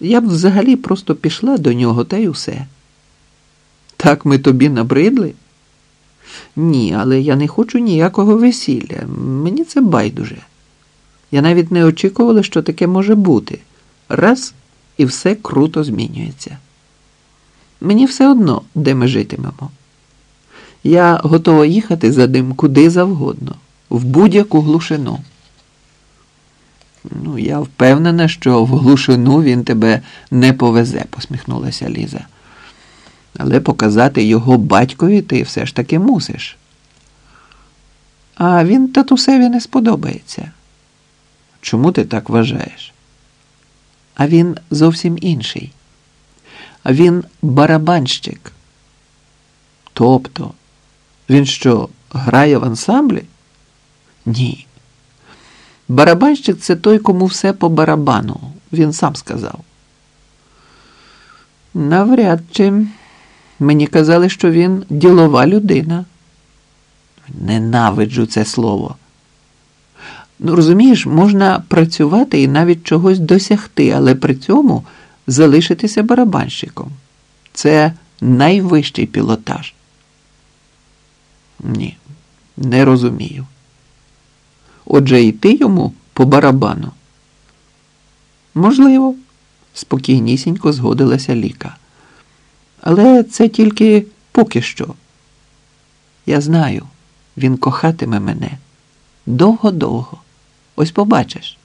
Я б взагалі просто пішла до нього та й усе. Так ми тобі набридли? Ні, але я не хочу ніякого весілля. Мені це байдуже. Я навіть не очікувала, що таке може бути. Раз і все круто змінюється. Мені все одно, де ми житимемо. Я готова їхати за ним куди завгодно, в будь-яку глушину. Ну, я впевнена, що в глушину він тебе не повезе, посміхнулася Ліза. Але показати його батькові ти все ж таки мусиш. А він татусеві не сподобається. Чому ти так вважаєш? А він зовсім інший. А він барабанщик. Тобто, він що, грає в ансамблі? Ні. Барабанщик це той, кому все по барабану, він сам сказав. Навряд чи мені казали, що він ділова людина. Ненавиджу це слово. Ну, розумієш, можна працювати і навіть чогось досягти, але при цьому залишитися барабанщиком. Це найвищий пілотаж. Ні, не розумію. Отже, йти йому по барабану. Можливо, спокійнісінько згодилася Ліка. Але це тільки поки що. Я знаю, він кохатиме мене довго-довго. Ось побачиш.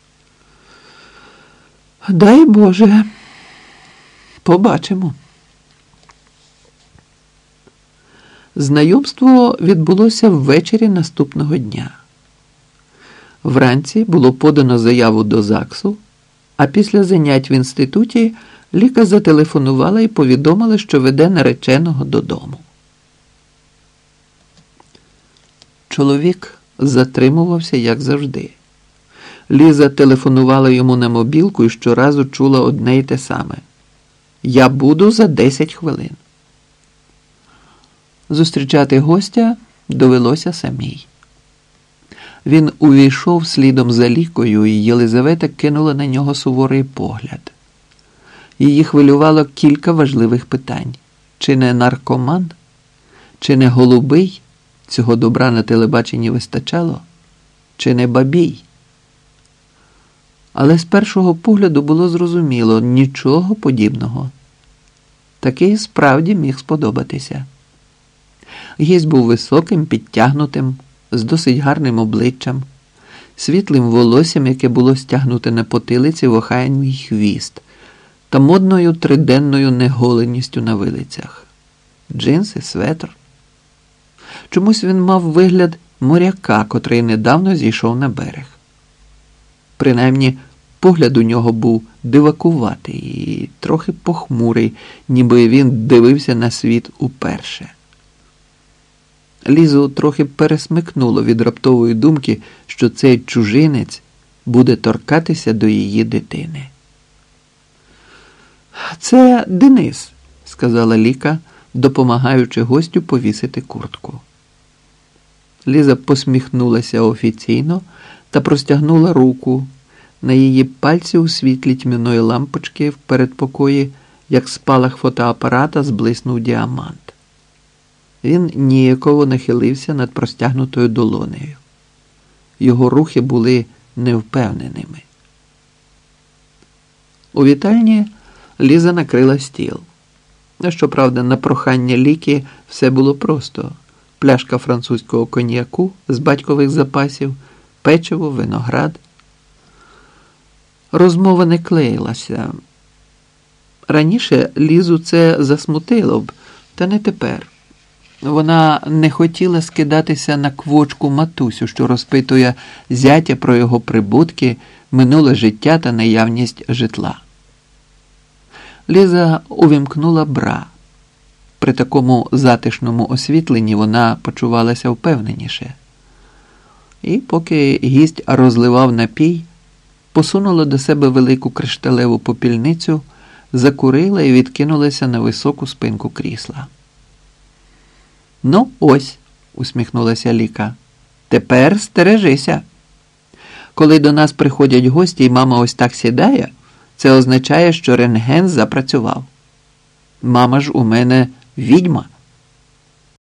Дай Боже, побачимо. Знайомство відбулося ввечері наступного дня. Вранці було подано заяву до ЗАГСу, а після занять в інституті Ліка зателефонувала і повідомила, що веде нареченого додому. Чоловік затримувався, як завжди. Ліза телефонувала йому на мобілку і щоразу чула одне й те саме: Я буду за 10 хвилин. Зустрічати гостя довелося самій. Він увійшов слідом за лікою, і Єлизавета кинула на нього суворий погляд. Її хвилювало кілька важливих питань: чи не наркоман, чи не голубий, цього добра на телебаченні вистачало, чи не бабій. Але з першого погляду було зрозуміло нічого подібного. Такий справді міг сподобатися. Гість був високим, підтягнутим, з досить гарним обличчям, світлим волоссям, яке було стягнуте на потилиці в охайний хвіст, та модною триденною неголеністю на вилицях. Джинси, светр. Чомусь він мав вигляд моряка, котрий недавно зійшов на берег. Принаймні, погляд у нього був дивакуватий і трохи похмурий, ніби він дивився на світ уперше. Лізу трохи пересмикнуло від раптової думки, що цей чужинець буде торкатися до її дитини. Це Денис, сказала Ліка, допомагаючи гостю повісити куртку. Ліза посміхнулася офіційно та простягнула руку. На її пальці у світлі тьмяної лампочки в передпокої, як спалах фотоапарата, зблиснув діамант. Він ніяково нахилився над простягнутою долонею. Його рухи були невпевненими. У вітальні Ліза накрила стіл. Щоправда, на прохання ліки все було просто: пляшка французького коньяку з батькових запасів, печиво, виноград. Розмова не клеїлася. Раніше Лізу це засмутило б, та не тепер. Вона не хотіла скидатися на квочку матусю, що розпитує зятя про його прибутки, минуле життя та наявність житла. Ліза увімкнула бра. При такому затишному освітленні вона почувалася впевненіше. І поки гість розливав напій, посунула до себе велику кришталеву попільницю, закурила і відкинулася на високу спинку крісла. Ну, ось, усміхнулася Ліка. Тепер стережися. Коли до нас приходять гості, і мама ось так сідає, Це означає, що рентген запрацював. Мама ж у мене відьма.